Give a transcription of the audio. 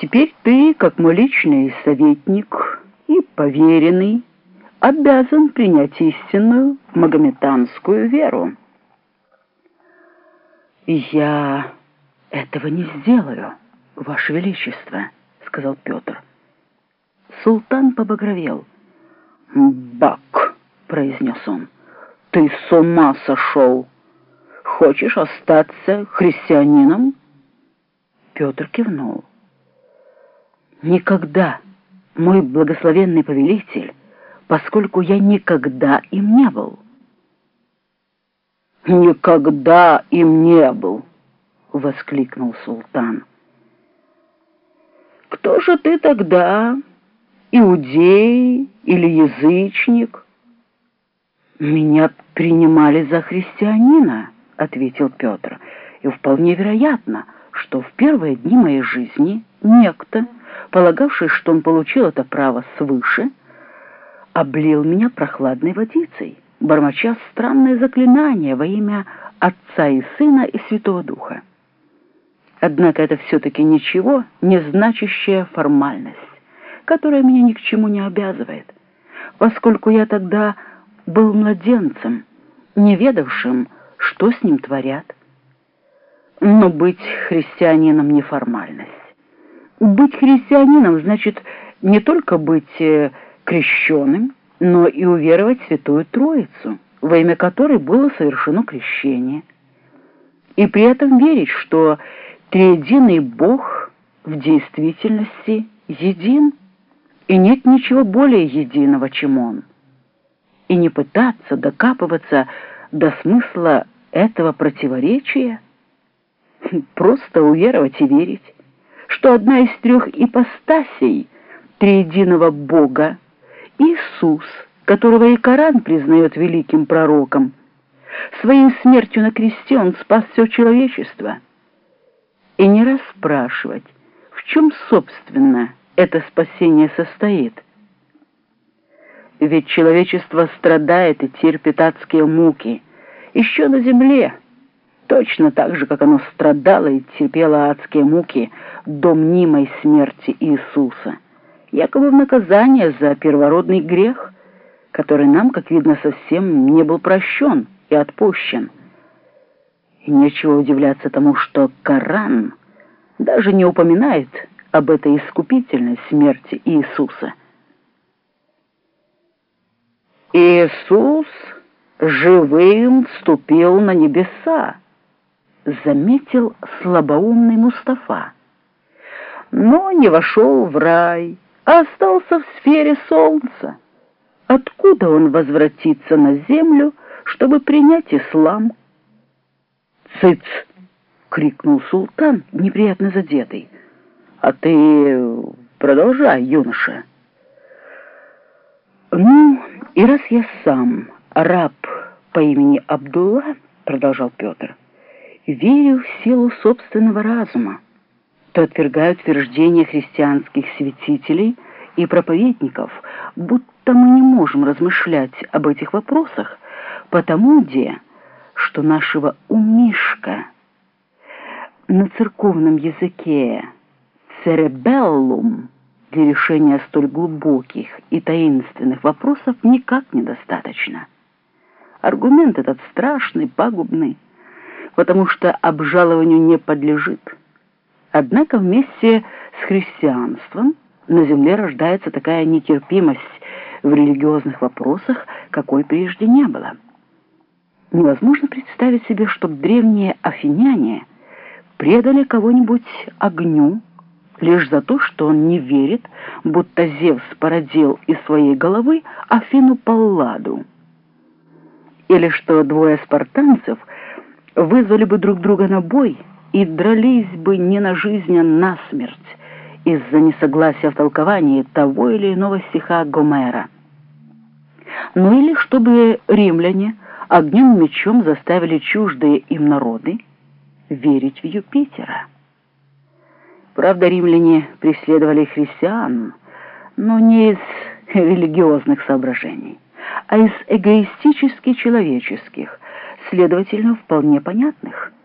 Теперь ты, как мой личный советник и поверенный, обязан принять истинную магометанскую веру. «Я этого не сделаю, Ваше Величество», — сказал Петр. Султан побагровел. «Бак», — произнес он, — «ты с ума сошел! Хочешь остаться христианином?» Петр кивнул. «Никогда, мой благословенный повелитель, поскольку я никогда им не был». «Никогда им не был!» — воскликнул султан. «Кто же ты тогда? Иудей или язычник?» «Меня принимали за христианина», — ответил Петр, «и вполне вероятно, что в первые дни моей жизни некто, полагавший, что он получил это право свыше, облил меня прохладной водицей» бормоча странное заклинание во имя Отца и Сына и Святого Духа. Однако это все-таки ничего, не значащая формальность, которая меня ни к чему не обязывает, поскольку я тогда был младенцем, не ведавшим, что с ним творят. Но быть христианином не формальность. Быть христианином значит не только быть э, крещенным, но и уверовать в Святую Троицу, во имя которой было совершено крещение, и при этом верить, что триединый Бог в действительности един, и нет ничего более единого, чем Он, и не пытаться докапываться до смысла этого противоречия, просто уверовать и верить, что одна из трех ипостасей триединого Бога Иисус, которого и Коран признает великим пророком, своей смертью на кресте он спас все человечество. И не расспрашивать, в чем, собственно, это спасение состоит. Ведь человечество страдает и терпит адские муки еще на земле, точно так же, как оно страдало и терпело адские муки до мнимой смерти Иисуса якобы в наказание за первородный грех, который нам, как видно, совсем не был прощен и отпущен. И нечего удивляться тому, что Коран даже не упоминает об этой искупительной смерти Иисуса. Иисус живым вступил на небеса, заметил слабоумный Мустафа, но не вошел в рай, а остался в сфере солнца. Откуда он возвратится на землю, чтобы принять ислам? «Цыц!» — крикнул султан, неприятно задетый. «А ты продолжай, юноша». «Ну, и раз я сам, раб по имени Абдулла, — продолжал Петр, — верю в силу собственного разума, то отвергают утверждения христианских святителей и проповедников, будто мы не можем размышлять об этих вопросах, потому где, что нашего умишка на церковном языке церебеллум для решения столь глубоких и таинственных вопросов никак недостаточно. Аргумент этот страшный, пагубный, потому что обжалованию не подлежит. Однако вместе с христианством на земле рождается такая нетерпимость в религиозных вопросах, какой прежде не было. Невозможно представить себе, чтобы древние афиняне предали кого-нибудь огню лишь за то, что он не верит, будто Зевс породил из своей головы Афину Палладу. Или что двое спартанцев вызвали бы друг друга на бой – и дрались бы не на жизнь, а на смерть из-за несогласия в толковании того или иного стиха Гомера. Ну или чтобы римляне огнем мечом заставили чуждые им народы верить в Юпитера. Правда, римляне преследовали христиан, но не из религиозных соображений, а из эгоистически человеческих, следовательно, вполне понятных –